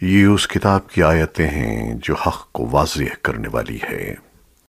یہ اس کتاب کی آیتیں ہیں جو حق کو واضح کرنے والی ہے